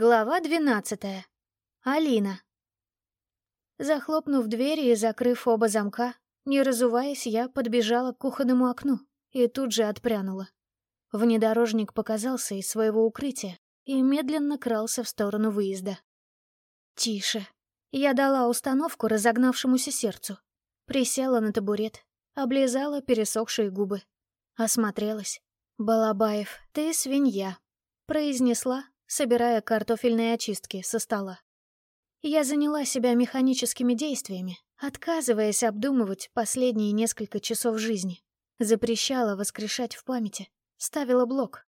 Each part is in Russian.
Глава двенадцатая. Алина. Захлопнув двери и закрыв оба замка, не разуваясь, я подбежала к кухонному окну и тут же отпрянула. Внедорожник показался из своего укрытия и медленно крался в сторону выезда. Тише. Я дала установку разогнавшемуся сердцу. Присела на табурет, облизала пересохшие губы. Осмотрелась. «Балабаев, ты свинья», — произнесла, собирая картофельные очистки со стола. Я заняла себя механическими действиями, отказываясь обдумывать последние несколько часов жизни. Запрещала воскрешать в памяти, ставила блок.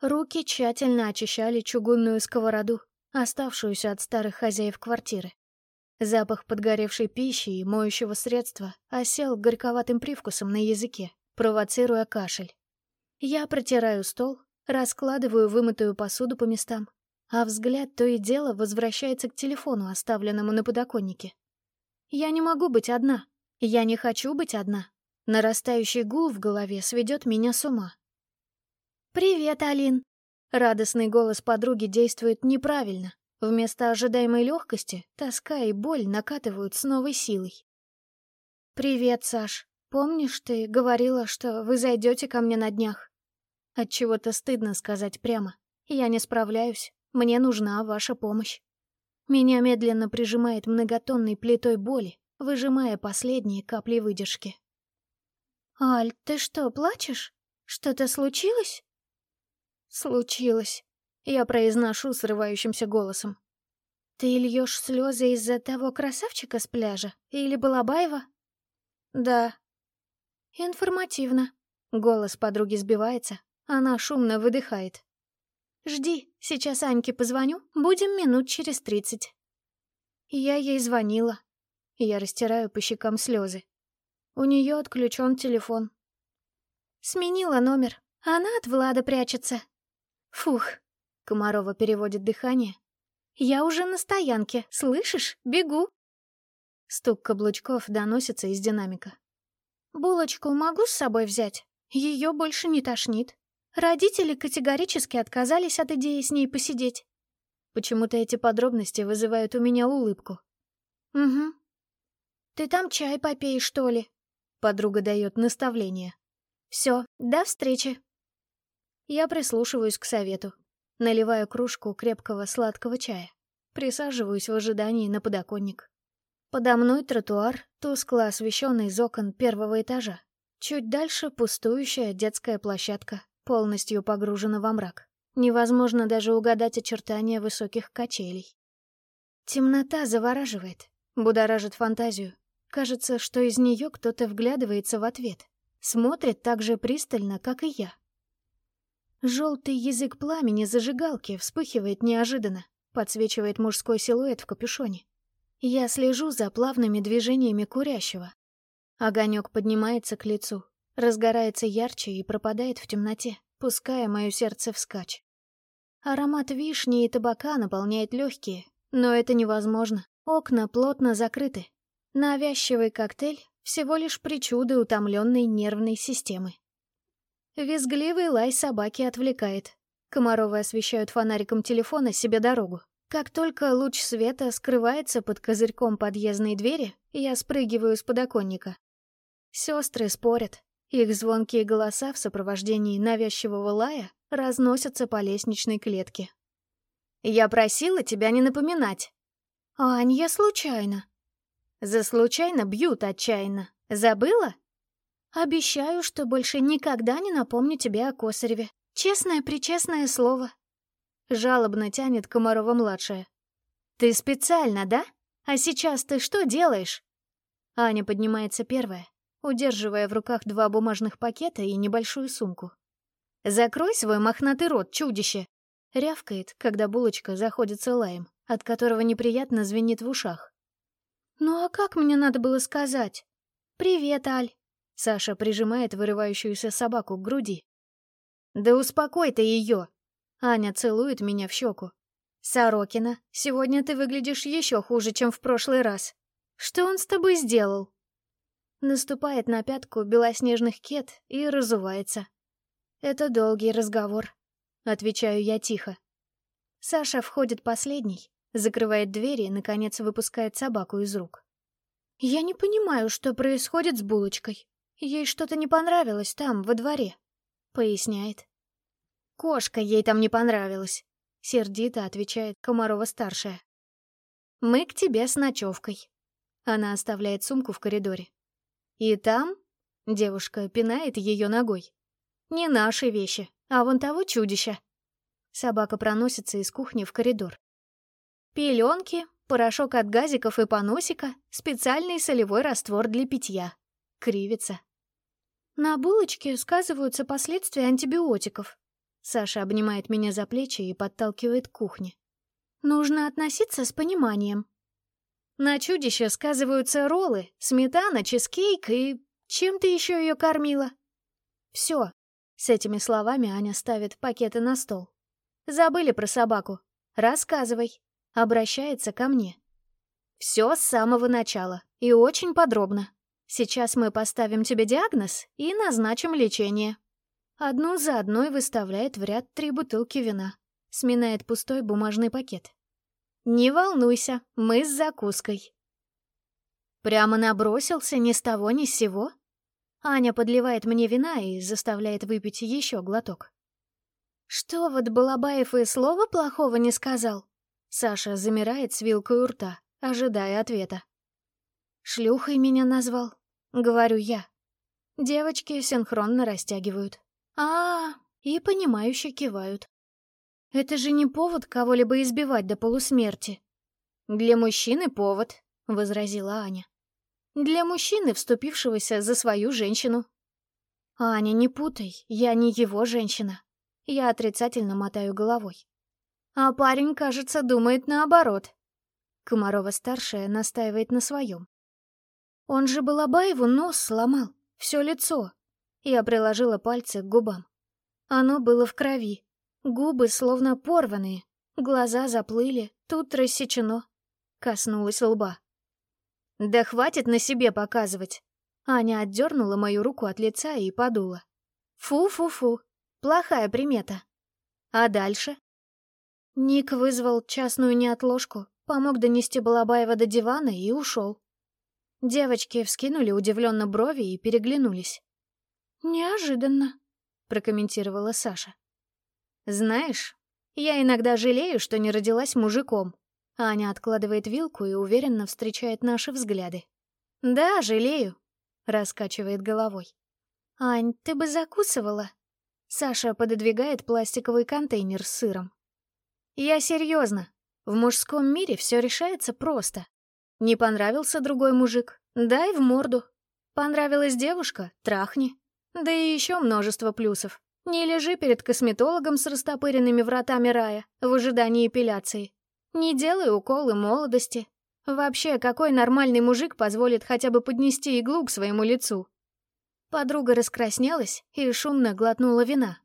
Руки тщательно очищали чугунную сковороду, оставшуюся от старых хозяев квартиры. Запах подгоревшей пищи и моющего средства осел горьковатым привкусом на языке, провоцируя кашель. Я протираю стол, Раскладываю вымытую посуду по местам, а взгляд то и дело возвращается к телефону, оставленному на подоконнике. Я не могу быть одна. Я не хочу быть одна. Нарастающий гул в голове сведет меня с ума. «Привет, Алин!» Радостный голос подруги действует неправильно. Вместо ожидаемой легкости тоска и боль накатывают с новой силой. «Привет, Саш. Помнишь, ты говорила, что вы зайдете ко мне на днях?» От чего то стыдно сказать прямо. Я не справляюсь, мне нужна ваша помощь. Меня медленно прижимает многотонной плитой боли, выжимая последние капли выдержки. «Аль, ты что, плачешь? Что-то случилось?» «Случилось», — я произношу срывающимся голосом. «Ты льешь слезы из-за того красавчика с пляжа или Балабаева?» «Да». «Информативно». Голос подруги сбивается, она шумно выдыхает. «Жди, сейчас Аньке позвоню, будем минут через тридцать». Я ей звонила. Я растираю по щекам слезы. У нее отключен телефон. Сменила номер. Она от Влада прячется. Фух. Комарова переводит дыхание. Я уже на стоянке, слышишь? Бегу. Стук каблучков доносится из динамика. Булочку могу с собой взять? Ее больше не тошнит. Родители категорически отказались от идеи с ней посидеть. Почему-то эти подробности вызывают у меня улыбку. «Угу. Ты там чай попей, что ли?» Подруга дает наставление. «Все, до встречи». Я прислушиваюсь к совету. Наливаю кружку крепкого сладкого чая. Присаживаюсь в ожидании на подоконник. Подо мной тротуар, тускло освещенный из окон первого этажа. Чуть дальше пустующая детская площадка, полностью погружена во мрак. Невозможно даже угадать очертания высоких качелей. Темнота завораживает, будоражит фантазию. Кажется, что из нее кто-то вглядывается в ответ. Смотрит так же пристально, как и я. Желтый язык пламени зажигалки вспыхивает неожиданно, подсвечивает мужской силуэт в капюшоне. Я слежу за плавными движениями курящего. Огонек поднимается к лицу, разгорается ярче и пропадает в темноте, пуская мое сердце вскачь. Аромат вишни и табака наполняет легкие, но это невозможно. Окна плотно закрыты. Навязчивый коктейль — всего лишь причуды утомленной нервной системы. Визгливый лай собаки отвлекает. Комаровы освещают фонариком телефона себе дорогу. Как только луч света скрывается под козырьком подъездной двери, я спрыгиваю с подоконника. Сестры спорят, их звонкие голоса в сопровождении навязчивого лая разносятся по лестничной клетке. «Я просила тебя не напоминать». «Ань, я случайно». «За случайно бьют отчаянно. Забыла?» «Обещаю, что больше никогда не напомню тебе о Косареве. Честное-причестное слово». Жалобно тянет Комарова-младшая. «Ты специально, да? А сейчас ты что делаешь?» Аня поднимается первая, удерживая в руках два бумажных пакета и небольшую сумку. «Закрой свой мохнатый рот, чудище!» Рявкает, когда булочка заходится лаем, от которого неприятно звенит в ушах. «Ну а как мне надо было сказать?» «Привет, Аль!» Саша прижимает вырывающуюся собаку к груди. «Да успокой ты ее!» Аня целует меня в щеку. «Сорокина, сегодня ты выглядишь еще хуже, чем в прошлый раз. Что он с тобой сделал?» Наступает на пятку белоснежных кет и разувается. «Это долгий разговор», — отвечаю я тихо. Саша входит последний, закрывает двери и, наконец, выпускает собаку из рук. «Я не понимаю, что происходит с булочкой. Ей что-то не понравилось там, во дворе», — поясняет. «Кошка ей там не понравилась», — сердито отвечает Комарова-старшая. «Мы к тебе с ночевкой». Она оставляет сумку в коридоре. «И там?» — девушка пинает ее ногой. «Не наши вещи, а вон того чудища». Собака проносится из кухни в коридор. Пеленки, порошок от газиков и поносика, специальный солевой раствор для питья. Кривится. На булочке сказываются последствия антибиотиков. Саша обнимает меня за плечи и подталкивает к кухне. Нужно относиться с пониманием. На чудище сказываются роллы, сметана, чизкейк и... Чем ты еще ее кормила? Все. С этими словами Аня ставит пакеты на стол. Забыли про собаку. Рассказывай. Обращается ко мне. Все с самого начала и очень подробно. Сейчас мы поставим тебе диагноз и назначим лечение. Одну за одной выставляет в ряд три бутылки вина. Сминает пустой бумажный пакет. «Не волнуйся, мы с закуской». Прямо набросился ни с того ни с сего. Аня подливает мне вина и заставляет выпить еще глоток. «Что вот Балабаев и слова плохого не сказал?» Саша замирает с вилкой у рта, ожидая ответа. «Шлюхой меня назвал», — говорю я. Девочки синхронно растягивают а, и понимающе кивают. Это же не повод кого-либо избивать до полусмерти. Для мужчины повод, возразила Аня. Для мужчины, вступившегося за свою женщину. Аня, не путай, я не его женщина. Я отрицательно мотаю головой. А парень, кажется, думает наоборот. Комарова-старшая настаивает на своем. Он же Балабаеву нос сломал, все лицо. Я приложила пальцы к губам. Оно было в крови. Губы словно порванные. Глаза заплыли, тут рассечено. Коснулась лба. «Да хватит на себе показывать!» Аня отдернула мою руку от лица и подула. «Фу-фу-фу, плохая примета. А дальше?» Ник вызвал частную неотложку, помог донести Балабаева до дивана и ушел. Девочки вскинули удивленно брови и переглянулись. «Неожиданно», — прокомментировала Саша. «Знаешь, я иногда жалею, что не родилась мужиком». Аня откладывает вилку и уверенно встречает наши взгляды. «Да, жалею», — раскачивает головой. «Ань, ты бы закусывала?» Саша пододвигает пластиковый контейнер с сыром. «Я серьезно. В мужском мире все решается просто. Не понравился другой мужик? Дай в морду. Понравилась девушка? Трахни. Да и еще множество плюсов. Не лежи перед косметологом с растопыренными вратами рая в ожидании эпиляции. Не делай уколы молодости. Вообще, какой нормальный мужик позволит хотя бы поднести иглу к своему лицу? Подруга раскраснелась и шумно глотнула вина.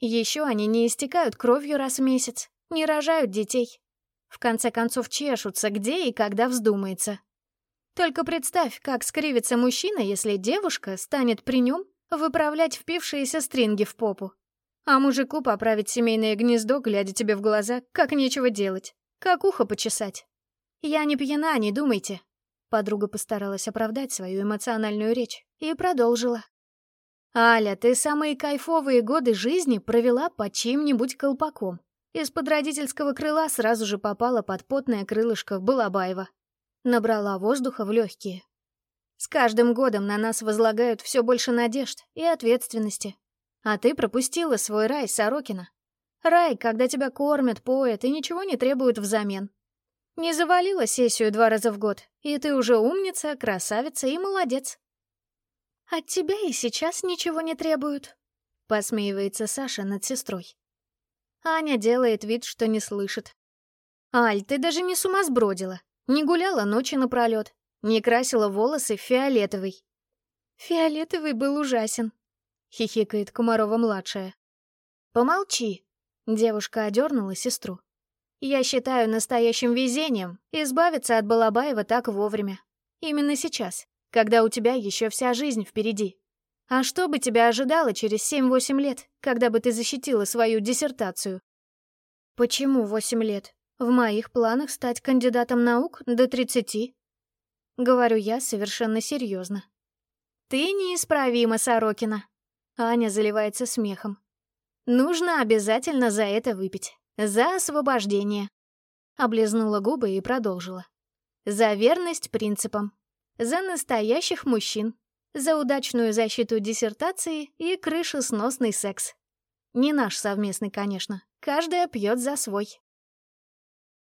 Еще они не истекают кровью раз в месяц, не рожают детей. В конце концов, чешутся где и когда вздумается. Только представь, как скривится мужчина, если девушка станет при нем выправлять впившиеся стринги в попу. А мужику поправить семейное гнездо, глядя тебе в глаза, как нечего делать, как ухо почесать. Я не пьяна, не думайте. Подруга постаралась оправдать свою эмоциональную речь и продолжила. «Аля, ты самые кайфовые годы жизни провела под чьим-нибудь колпаком. Из-под родительского крыла сразу же попала под потное крылышко Балабаева. Набрала воздуха в легкие, с каждым годом на нас возлагают все больше надежд и ответственности. А ты пропустила свой рай, Сорокина. Рай, когда тебя кормят, поят и ничего не требуют взамен. Не завалила сессию два раза в год, и ты уже умница, красавица и молодец. От тебя и сейчас ничего не требуют, посмеивается Саша над сестрой. Аня делает вид, что не слышит. Аль, ты даже не с ума сбродила, не гуляла ночи напролет, не красила волосы фиолетовый. Фиолетовый был ужасен, хихикает Комарова-младшая. Помолчи. Девушка одернула сестру. Я считаю настоящим везением избавиться от Балабаева так вовремя. Именно сейчас, когда у тебя еще вся жизнь впереди. А что бы тебя ожидало через 7-8 лет, когда бы ты защитила свою диссертацию? Почему восемь лет? В моих планах стать кандидатом наук до тридцати. Говорю я совершенно серьезно. Ты неисправима, Сорокина. Аня заливается смехом. Нужно обязательно за это выпить. За освобождение. Облизнула губы и продолжила. За верность принципам. За настоящих мужчин. За удачную защиту диссертации и крышесносный секс. Не наш совместный, конечно. Каждая пьет за свой.